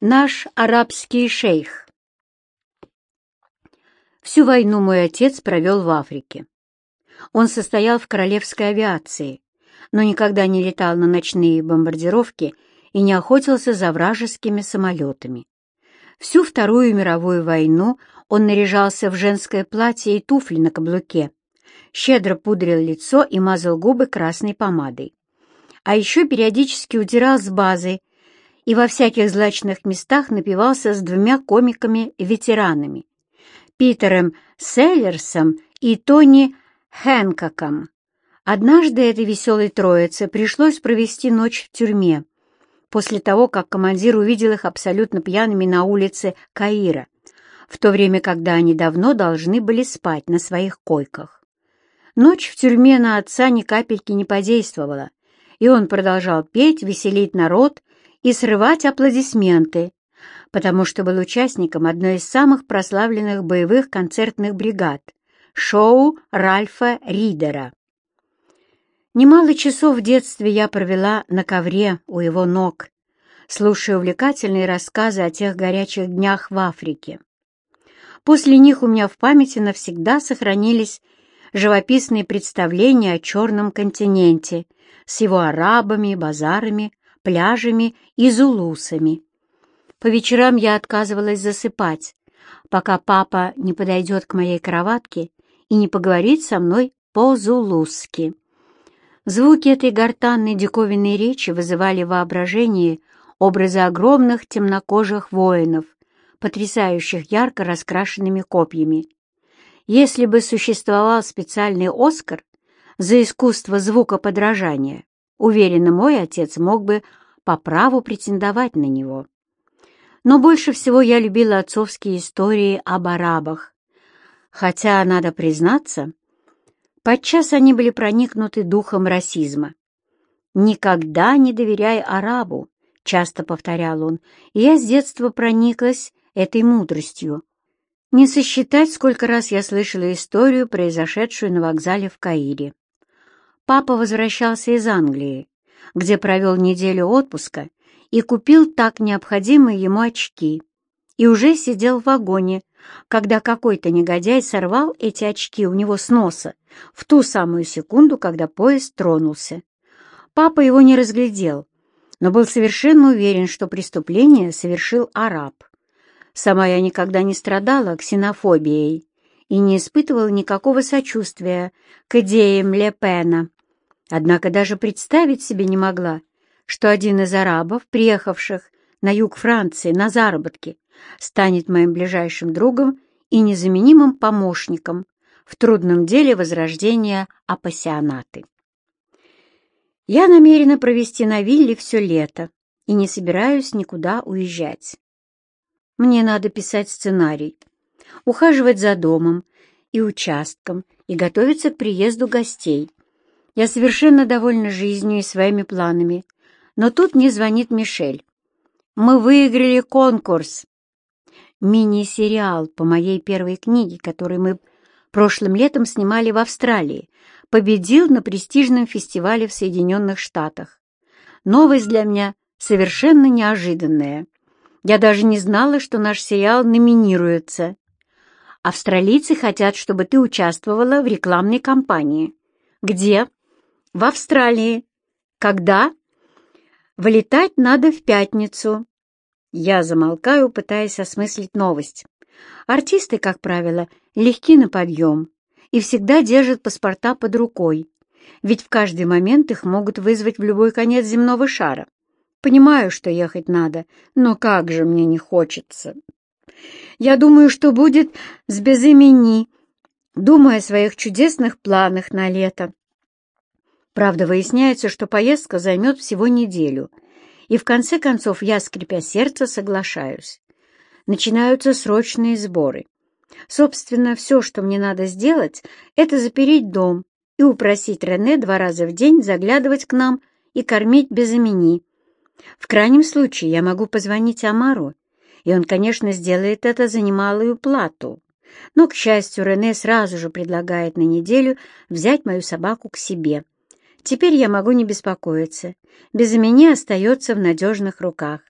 Наш арабский шейх. Всю войну мой отец провел в Африке. Он состоял в королевской авиации, но никогда не летал на ночные бомбардировки и не охотился за вражескими самолетами. Всю Вторую мировую войну он наряжался в женское платье и туфли на каблуке, щедро пудрил лицо и мазал губы красной помадой. А еще периодически утирал с базы и во всяких злачных местах напивался с двумя комиками-ветеранами — Питером Селлерсом и Тони Хэнкоком. Однажды этой веселой троице пришлось провести ночь в тюрьме, после того, как командир увидел их абсолютно пьяными на улице Каира, в то время, когда они давно должны были спать на своих койках. Ночь в тюрьме на отца ни капельки не подействовала, и он продолжал петь, веселить народ и срывать аплодисменты, потому что был участником одной из самых прославленных боевых концертных бригад — шоу Ральфа Ридера. Немало часов в детстве я провела на ковре у его ног, слушая увлекательные рассказы о тех горячих днях в Африке. После них у меня в памяти навсегда сохранились живописные представления о черном континенте с его арабами, базарами, пляжами и зулусами. По вечерам я отказывалась засыпать, пока папа не подойдет к моей кроватке и не поговорит со мной по-зулусски. Звуки этой гортанной диковинной речи вызывали в воображении образы огромных темнокожих воинов, потрясающих ярко раскрашенными копьями. Если бы существовал специальный «Оскар» за искусство звукоподражания, Уверена, мой отец мог бы по праву претендовать на него. Но больше всего я любила отцовские истории об арабах. Хотя, надо признаться, подчас они были проникнуты духом расизма. «Никогда не доверяй арабу», — часто повторял он, и я с детства прониклась этой мудростью. Не сосчитать, сколько раз я слышала историю, произошедшую на вокзале в Каире. Папа возвращался из Англии, где провел неделю отпуска и купил так необходимые ему очки, и уже сидел в вагоне, когда какой-то негодяй сорвал эти очки у него с носа в ту самую секунду, когда поезд тронулся. Папа его не разглядел, но был совершенно уверен, что преступление совершил араб. Сама я никогда не страдала ксенофобией и не испытывала никакого сочувствия к идеям Ле Пена. Однако даже представить себе не могла, что один из арабов, приехавших на юг Франции на заработки, станет моим ближайшим другом и незаменимым помощником в трудном деле возрождения апассионаты. Я намерена провести на вилле все лето и не собираюсь никуда уезжать. Мне надо писать сценарий, ухаживать за домом и участком и готовиться к приезду гостей. Я совершенно довольна жизнью и своими планами, но тут мне звонит Мишель. Мы выиграли конкурс. Мини-сериал по моей первой книге, который мы прошлым летом снимали в Австралии, победил на престижном фестивале в Соединенных Штатах. Новость для меня совершенно неожиданная. Я даже не знала, что наш сериал номинируется. Австралийцы хотят, чтобы ты участвовала в рекламной кампании. Где? В Австралии. Когда? Вылетать надо в пятницу. Я замолкаю, пытаясь осмыслить новость. Артисты, как правило, легки на подъем и всегда держат паспорта под рукой, ведь в каждый момент их могут вызвать в любой конец земного шара. Понимаю, что ехать надо, но как же мне не хочется. Я думаю, что будет с безымени, думая о своих чудесных планах на лето. Правда, выясняется, что поездка займет всего неделю, и в конце концов я, скрипя сердце, соглашаюсь. Начинаются срочные сборы. Собственно, все, что мне надо сделать, это запереть дом и упросить Рене два раза в день заглядывать к нам и кормить без имени. В крайнем случае я могу позвонить Амару, и он, конечно, сделает это за немалую плату. Но, к счастью, Рене сразу же предлагает на неделю взять мою собаку к себе. Теперь я могу не беспокоиться. Без меня остается в надежных руках.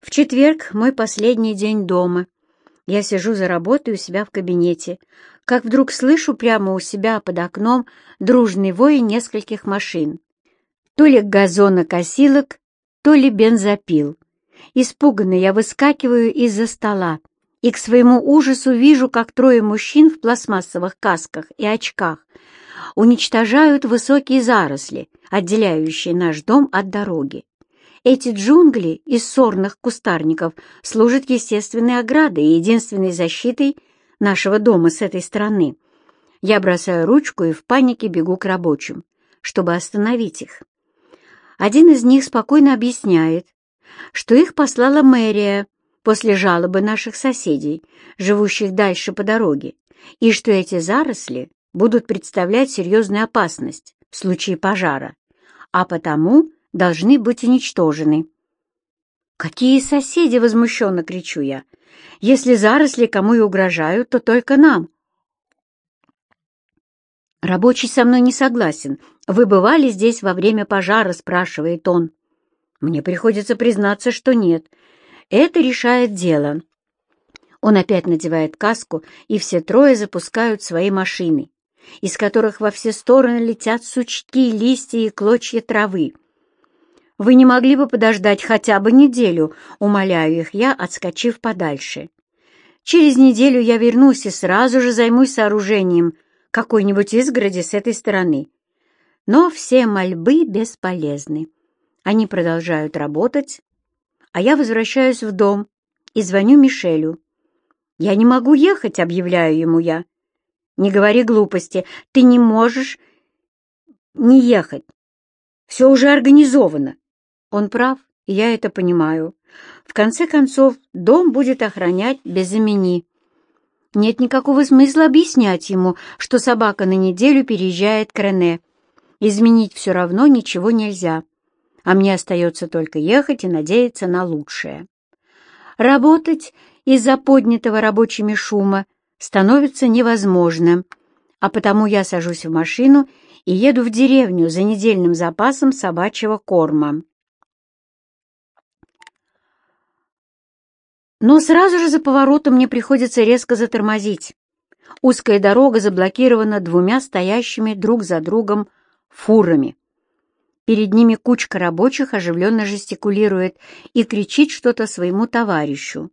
В четверг мой последний день дома. Я сижу за работой у себя в кабинете, как вдруг слышу прямо у себя под окном дружный вой нескольких машин. То ли газонокосилок, то ли бензопил. Испуганно я выскакиваю из-за стола и к своему ужасу вижу, как трое мужчин в пластмассовых касках и очках уничтожают высокие заросли, отделяющие наш дом от дороги. Эти джунгли из сорных кустарников служат естественной оградой и единственной защитой нашего дома с этой стороны. Я бросаю ручку и в панике бегу к рабочим, чтобы остановить их. Один из них спокойно объясняет, что их послала мэрия после жалобы наших соседей, живущих дальше по дороге, и что эти заросли будут представлять серьезную опасность в случае пожара, а потому должны быть уничтожены. «Какие соседи!» — возмущенно кричу я. «Если заросли кому и угрожают, то только нам». «Рабочий со мной не согласен. Вы бывали здесь во время пожара?» — спрашивает он. Мне приходится признаться, что нет. Это решает дело. Он опять надевает каску, и все трое запускают свои машины, из которых во все стороны летят сучки, листья и клочья травы. Вы не могли бы подождать хотя бы неделю, умоляю их я, отскочив подальше. Через неделю я вернусь и сразу же займусь сооружением какой-нибудь изгороди с этой стороны. Но все мольбы бесполезны. Они продолжают работать, а я возвращаюсь в дом и звоню Мишелю. «Я не могу ехать», — объявляю ему я. «Не говори глупости, ты не можешь не ехать. Все уже организовано. Он прав, я это понимаю. В конце концов, дом будет охранять без имени. Нет никакого смысла объяснять ему, что собака на неделю переезжает к Рене. Изменить все равно ничего нельзя, а мне остается только ехать и надеяться на лучшее. Работать из-за поднятого рабочими шума становится невозможным, а потому я сажусь в машину и еду в деревню за недельным запасом собачьего корма. Но сразу же за поворотом мне приходится резко затормозить. Узкая дорога заблокирована двумя стоящими друг за другом фурами. Перед ними кучка рабочих оживленно жестикулирует и кричит что-то своему товарищу.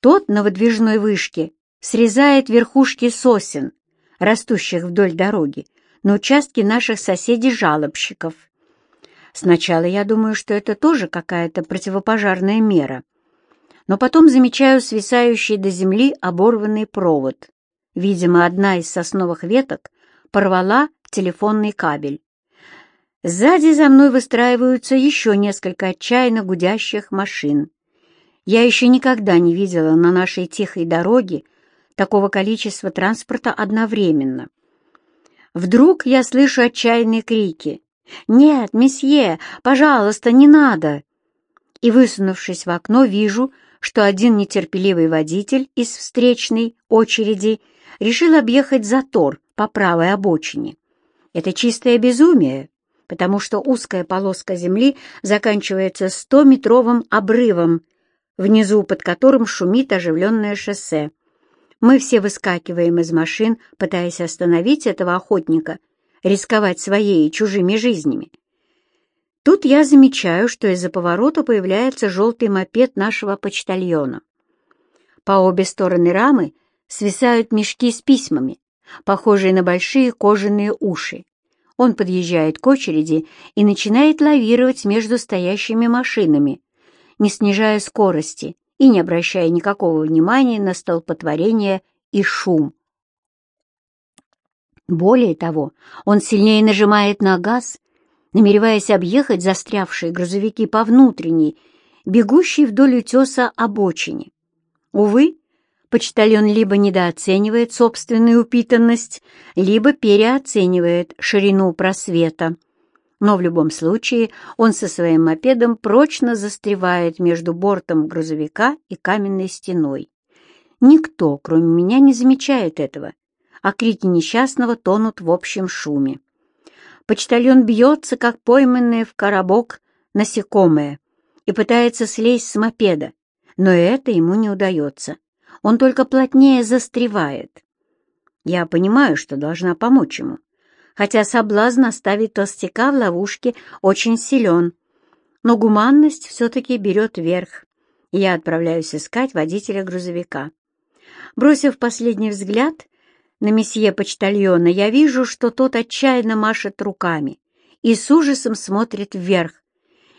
Тот на выдвижной вышке срезает верхушки сосен, растущих вдоль дороги, на участке наших соседей-жалобщиков. Сначала я думаю, что это тоже какая-то противопожарная мера но потом замечаю свисающий до земли оборванный провод. Видимо, одна из сосновых веток порвала телефонный кабель. Сзади за мной выстраиваются еще несколько отчаянно гудящих машин. Я еще никогда не видела на нашей тихой дороге такого количества транспорта одновременно. Вдруг я слышу отчаянные крики. «Нет, месье, пожалуйста, не надо!» И, высунувшись в окно, вижу, что один нетерпеливый водитель из встречной очереди решил объехать затор по правой обочине. Это чистое безумие, потому что узкая полоска земли заканчивается стометровым обрывом, внизу под которым шумит оживленное шоссе. Мы все выскакиваем из машин, пытаясь остановить этого охотника, рисковать своей и чужими жизнями. Тут я замечаю, что из-за поворота появляется желтый мопед нашего почтальона. По обе стороны рамы свисают мешки с письмами, похожие на большие кожаные уши. Он подъезжает к очереди и начинает лавировать между стоящими машинами, не снижая скорости и не обращая никакого внимания на столпотворение и шум. Более того, он сильнее нажимает на газ намереваясь объехать застрявшие грузовики по внутренней, бегущей вдоль утеса обочине. Увы, почтальон либо недооценивает собственную упитанность, либо переоценивает ширину просвета. Но в любом случае он со своим мопедом прочно застревает между бортом грузовика и каменной стеной. Никто, кроме меня, не замечает этого, а крики несчастного тонут в общем шуме. Почтальон бьется, как пойманное в коробок насекомое, и пытается слезть с мопеда, но это ему не удается. Он только плотнее застревает. Я понимаю, что должна помочь ему, хотя соблазн оставить толстяка в ловушке очень силен. Но гуманность все-таки берет верх, и я отправляюсь искать водителя грузовика. Бросив последний взгляд на месье почтальона, я вижу, что тот отчаянно машет руками и с ужасом смотрит вверх.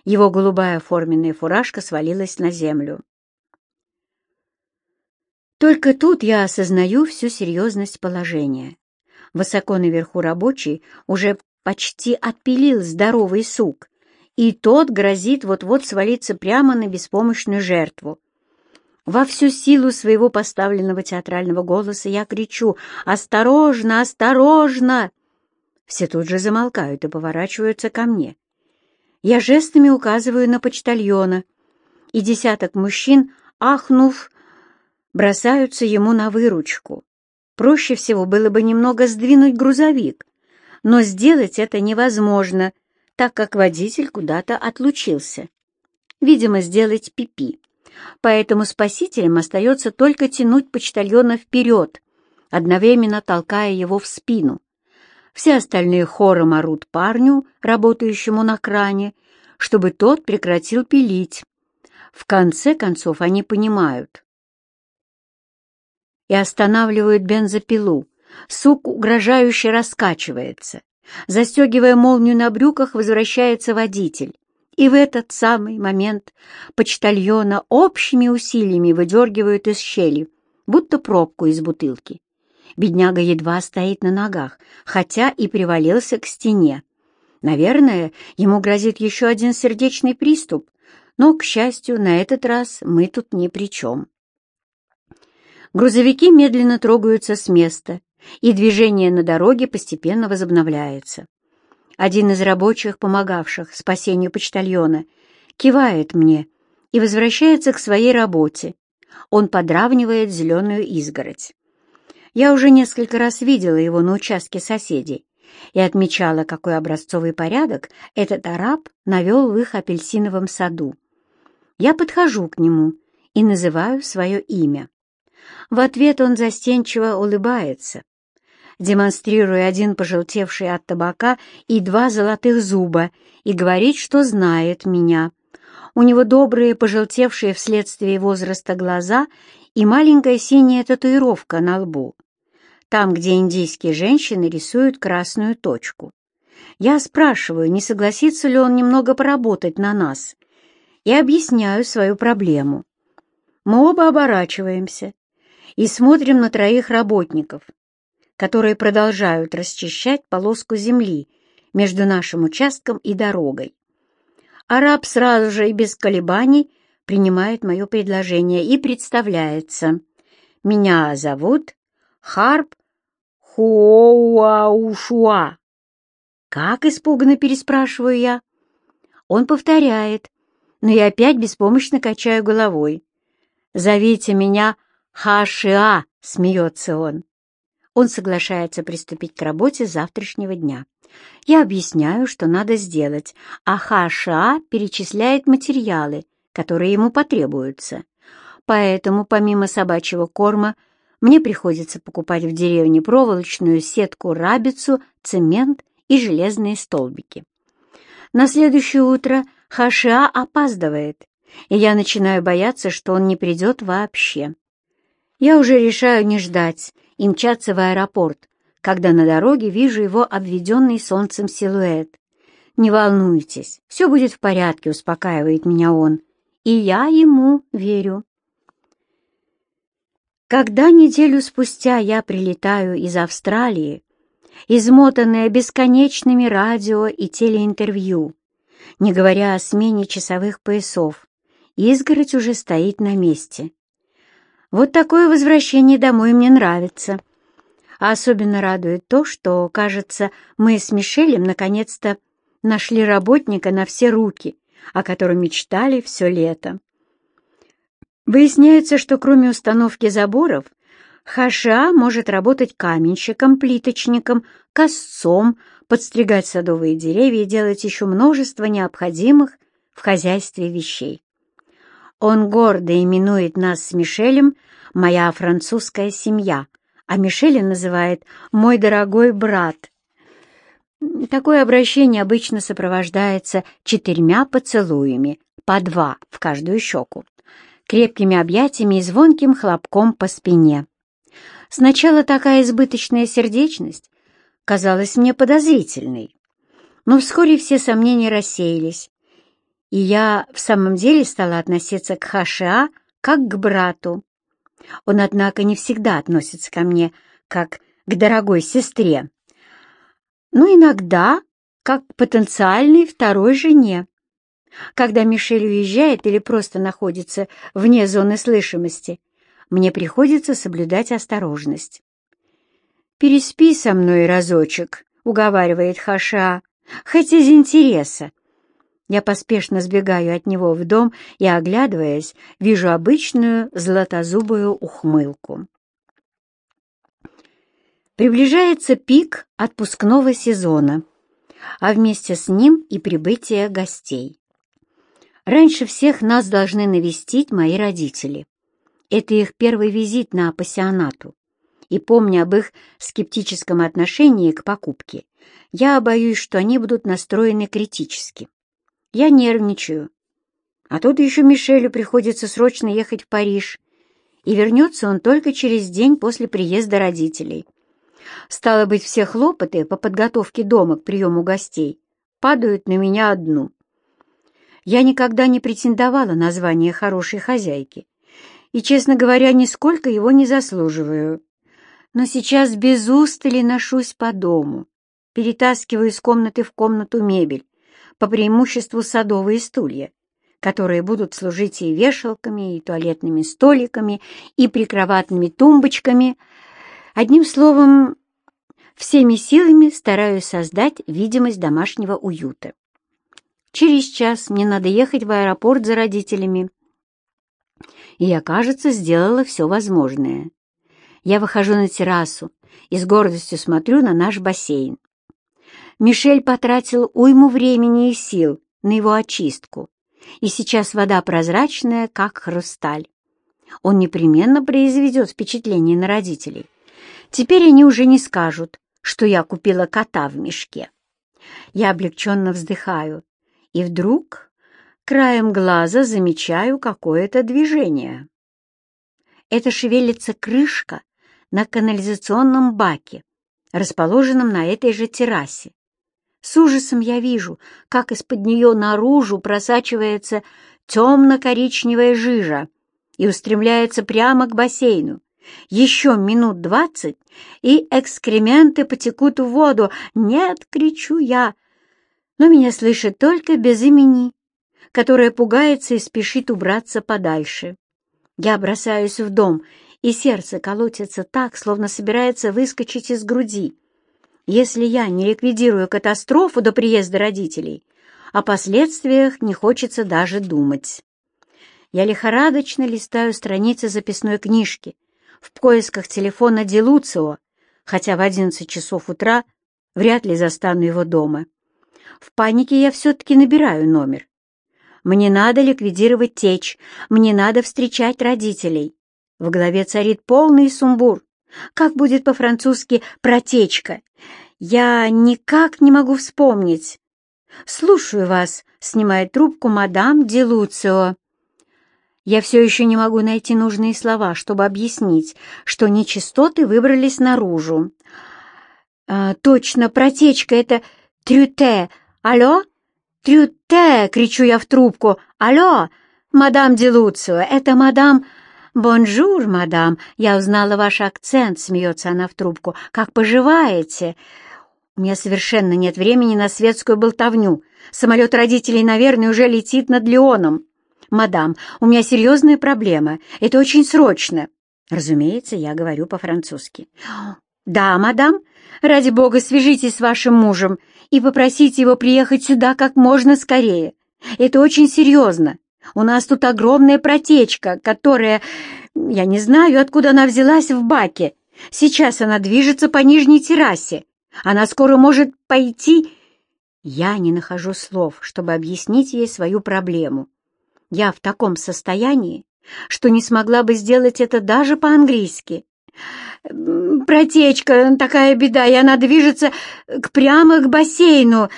Его голубая форменная фуражка свалилась на землю. Только тут я осознаю всю серьезность положения. Высоко наверху рабочий уже почти отпилил здоровый сук, и тот грозит вот-вот свалиться прямо на беспомощную жертву. Во всю силу своего поставленного театрального голоса я кричу «Осторожно! Осторожно!» Все тут же замолкают и поворачиваются ко мне. Я жестами указываю на почтальона, и десяток мужчин, ахнув, бросаются ему на выручку. Проще всего было бы немного сдвинуть грузовик, но сделать это невозможно, так как водитель куда-то отлучился. Видимо, сделать пипи. -пи. Поэтому спасителям остается только тянуть почтальона вперед, одновременно толкая его в спину. Все остальные хором орут парню, работающему на кране, чтобы тот прекратил пилить. В конце концов они понимают, и останавливают бензопилу. Сук угрожающе раскачивается. Застегивая молнию на брюках, возвращается водитель. И в этот самый момент почтальона общими усилиями выдергивают из щели, будто пробку из бутылки. Бедняга едва стоит на ногах, хотя и привалился к стене. Наверное, ему грозит еще один сердечный приступ, но, к счастью, на этот раз мы тут ни при чем. Грузовики медленно трогаются с места, и движение на дороге постепенно возобновляется. Один из рабочих, помогавших спасению почтальона, кивает мне и возвращается к своей работе. Он подравнивает зеленую изгородь. Я уже несколько раз видела его на участке соседей и отмечала, какой образцовый порядок этот араб навел в их апельсиновом саду. Я подхожу к нему и называю свое имя. В ответ он застенчиво улыбается, демонстрируя один пожелтевший от табака и два золотых зуба, и говорит, что знает меня. У него добрые, пожелтевшие вследствие возраста глаза и маленькая синяя татуировка на лбу. Там, где индийские женщины рисуют красную точку. Я спрашиваю, не согласится ли он немного поработать на нас, и объясняю свою проблему. Мы оба оборачиваемся и смотрим на троих работников, которые продолжают расчищать полоску земли между нашим участком и дорогой. Араб сразу же и без колебаний принимает мое предложение и представляется. Меня зовут Харп Хуауаушуа. «Как?» — испуганно переспрашиваю я. Он повторяет, но я опять беспомощно качаю головой. «Зовите меня «Ха-шиа!» — смеется он. Он соглашается приступить к работе завтрашнего дня. Я объясняю, что надо сделать, а Ха-шиа перечисляет материалы, которые ему потребуются. Поэтому, помимо собачьего корма, мне приходится покупать в деревне проволочную сетку-рабицу, цемент и железные столбики. На следующее утро Хашиа опаздывает, и я начинаю бояться, что он не придет вообще. Я уже решаю не ждать и мчаться в аэропорт, когда на дороге вижу его обведенный солнцем силуэт. «Не волнуйтесь, все будет в порядке», — успокаивает меня он. И я ему верю. Когда неделю спустя я прилетаю из Австралии, измотанная бесконечными радио и телеинтервью, не говоря о смене часовых поясов, изгородь уже стоит на месте. Вот такое возвращение домой мне нравится. А особенно радует то, что, кажется, мы с Мишелем наконец-то нашли работника на все руки, о котором мечтали все лето. Выясняется, что кроме установки заборов, Хаша может работать каменщиком, плиточником, косцом, подстригать садовые деревья и делать еще множество необходимых в хозяйстве вещей. Он гордо именует нас с Мишелем «моя французская семья», а Мишеля называет «мой дорогой брат». Такое обращение обычно сопровождается четырьмя поцелуями, по два в каждую щеку, крепкими объятиями и звонким хлопком по спине. Сначала такая избыточная сердечность казалась мне подозрительной, но вскоре все сомнения рассеялись, и я в самом деле стала относиться к Хаша как к брату. Он, однако, не всегда относится ко мне как к дорогой сестре, но иногда как к потенциальной второй жене. Когда Мишель уезжает или просто находится вне зоны слышимости, мне приходится соблюдать осторожность. «Переспи со мной разочек», — уговаривает Хаша, — «хоть из интереса». Я поспешно сбегаю от него в дом и, оглядываясь, вижу обычную златозубую ухмылку. Приближается пик отпускного сезона, а вместе с ним и прибытие гостей. Раньше всех нас должны навестить мои родители. Это их первый визит на пассионату. И помня об их скептическом отношении к покупке, я боюсь, что они будут настроены критически. Я нервничаю. А тут еще Мишелю приходится срочно ехать в Париж, и вернется он только через день после приезда родителей. Стало быть, все хлопоты по подготовке дома к приему гостей падают на меня одну. Я никогда не претендовала на звание хорошей хозяйки и, честно говоря, нисколько его не заслуживаю. Но сейчас без устали ношусь по дому, перетаскиваю из комнаты в комнату мебель, по преимуществу садовые стулья, которые будут служить и вешалками, и туалетными столиками, и прикроватными тумбочками. Одним словом, всеми силами стараюсь создать видимость домашнего уюта. Через час мне надо ехать в аэропорт за родителями. И я, кажется, сделала все возможное. Я выхожу на террасу и с гордостью смотрю на наш бассейн. Мишель потратил уйму времени и сил на его очистку, и сейчас вода прозрачная, как хрусталь. Он непременно произведет впечатление на родителей. Теперь они уже не скажут, что я купила кота в мешке. Я облегченно вздыхаю и вдруг краем глаза замечаю какое-то движение. Это шевелится крышка на канализационном баке, расположенном на этой же террасе. С ужасом я вижу, как из-под нее наружу просачивается темно-коричневая жижа и устремляется прямо к бассейну. Еще минут двадцать, и экскременты потекут в воду. «Нет!» — кричу я, но меня слышит только без имени, которая пугается и спешит убраться подальше. Я бросаюсь в дом, и сердце колотится так, словно собирается выскочить из груди. Если я не ликвидирую катастрофу до приезда родителей, о последствиях не хочется даже думать. Я лихорадочно листаю страницы записной книжки в поисках телефона Делуцио, хотя в одиннадцать часов утра вряд ли застану его дома. В панике я все-таки набираю номер. Мне надо ликвидировать течь, мне надо встречать родителей. В голове царит полный сумбур. Как будет по-французски «протечка»? Я никак не могу вспомнить. «Слушаю вас», — снимает трубку мадам Делуцио. Я все еще не могу найти нужные слова, чтобы объяснить, что нечистоты выбрались наружу. А, точно, протечка — это трюте, «Алло? Трюте!» — кричу я в трубку. «Алло! Мадам Делуцио, это мадам...» «Bonjour, madame! Я узнала ваш акцент», — смеется она в трубку. «Как поживаете?» «У меня совершенно нет времени на светскую болтовню. Самолет родителей, наверное, уже летит над Лионом. Мадам, у меня серьезная проблема. Это очень срочно». Разумеется, я говорю по-французски. «Да, мадам. Ради бога, свяжитесь с вашим мужем и попросите его приехать сюда как можно скорее. Это очень серьезно. У нас тут огромная протечка, которая... Я не знаю, откуда она взялась в баке. Сейчас она движется по нижней террасе. Она скоро может пойти... Я не нахожу слов, чтобы объяснить ей свою проблему. Я в таком состоянии, что не смогла бы сделать это даже по-английски. «Протечка, такая беда, и она движется к, прямо к бассейну».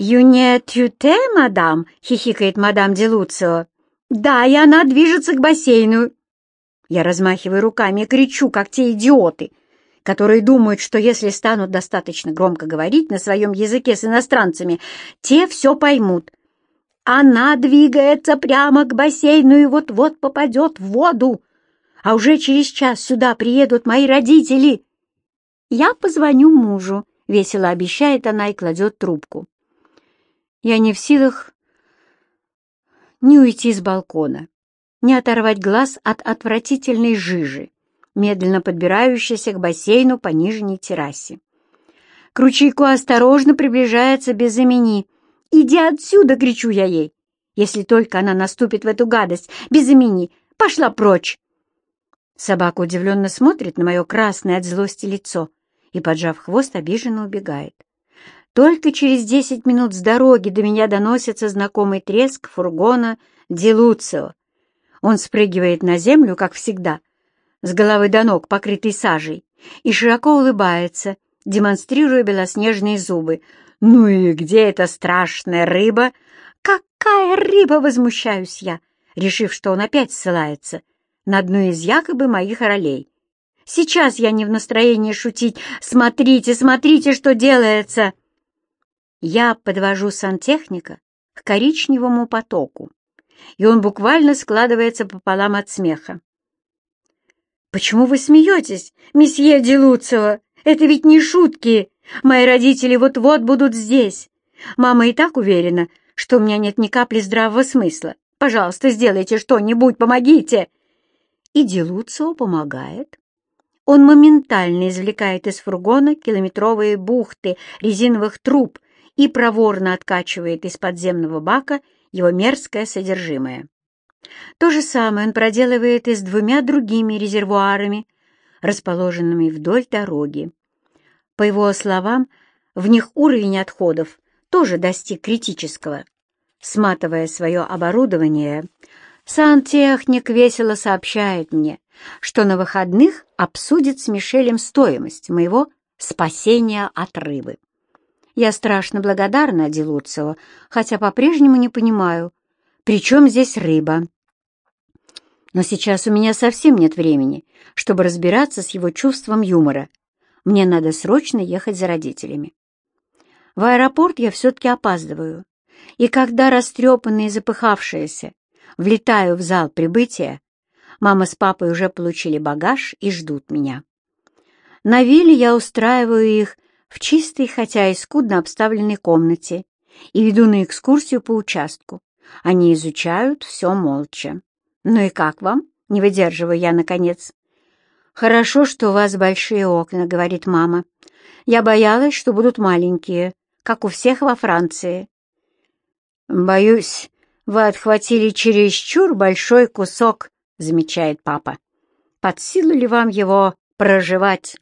«Юне тюте, мадам?» — хихикает мадам Делуцио. «Да, и она движется к бассейну». Я размахиваю руками и кричу, как те идиоты, которые думают, что если станут достаточно громко говорить на своем языке с иностранцами, те все поймут. Она двигается прямо к бассейну и вот-вот попадет в воду, а уже через час сюда приедут мои родители. Я позвоню мужу, — весело обещает она и кладет трубку. Я не в силах не уйти с балкона, не оторвать глаз от отвратительной жижи, медленно подбирающейся к бассейну по нижней террасе. К ручейку осторожно приближается без имени. «Иди отсюда!» — кричу я ей. Если только она наступит в эту гадость, без имени, пошла прочь. Собака удивленно смотрит на мое красное от злости лицо и, поджав хвост, обиженно убегает. Только через десять минут с дороги до меня доносится знакомый треск фургона Дилуцио. Он спрыгивает на землю, как всегда, с головы до ног, покрытый сажей, и широко улыбается, демонстрируя белоснежные зубы. «Ну и где эта страшная рыба?» «Какая рыба?» — возмущаюсь я, решив, что он опять ссылается на одну из якобы моих ролей. «Сейчас я не в настроении шутить. Смотрите, смотрите, что делается!» Я подвожу сантехника к коричневому потоку, и он буквально складывается пополам от смеха. «Почему вы смеетесь, месье Делуцева? Это ведь не шутки! Мои родители вот-вот будут здесь. Мама и так уверена, что у меня нет ни капли здравого смысла. Пожалуйста, сделайте что-нибудь, помогите!» И Делуцио помогает. Он моментально извлекает из фургона километровые бухты резиновых труб и проворно откачивает из подземного бака его мерзкое содержимое. То же самое он проделывает и с двумя другими резервуарами, расположенными вдоль дороги. По его словам, в них уровень отходов тоже достиг критического. Сматывая свое оборудование, сантехник весело сообщает мне, что на выходных обсудит с Мишелем стоимость моего спасения от рыбы. Я страшно благодарна Делуцио, хотя по-прежнему не понимаю, при чем здесь рыба. Но сейчас у меня совсем нет времени, чтобы разбираться с его чувством юмора. Мне надо срочно ехать за родителями. В аэропорт я все-таки опаздываю, и когда растрепанная и запыхавшаяся влетаю в зал прибытия, мама с папой уже получили багаж и ждут меня. На вилле я устраиваю их в чистой, хотя и скудно обставленной комнате и веду на экскурсию по участку. Они изучают все молча. «Ну и как вам?» — не выдерживаю я, наконец. «Хорошо, что у вас большие окна», — говорит мама. «Я боялась, что будут маленькие, как у всех во Франции». «Боюсь, вы отхватили чересчур большой кусок», — замечает папа. «Под силу ли вам его проживать?»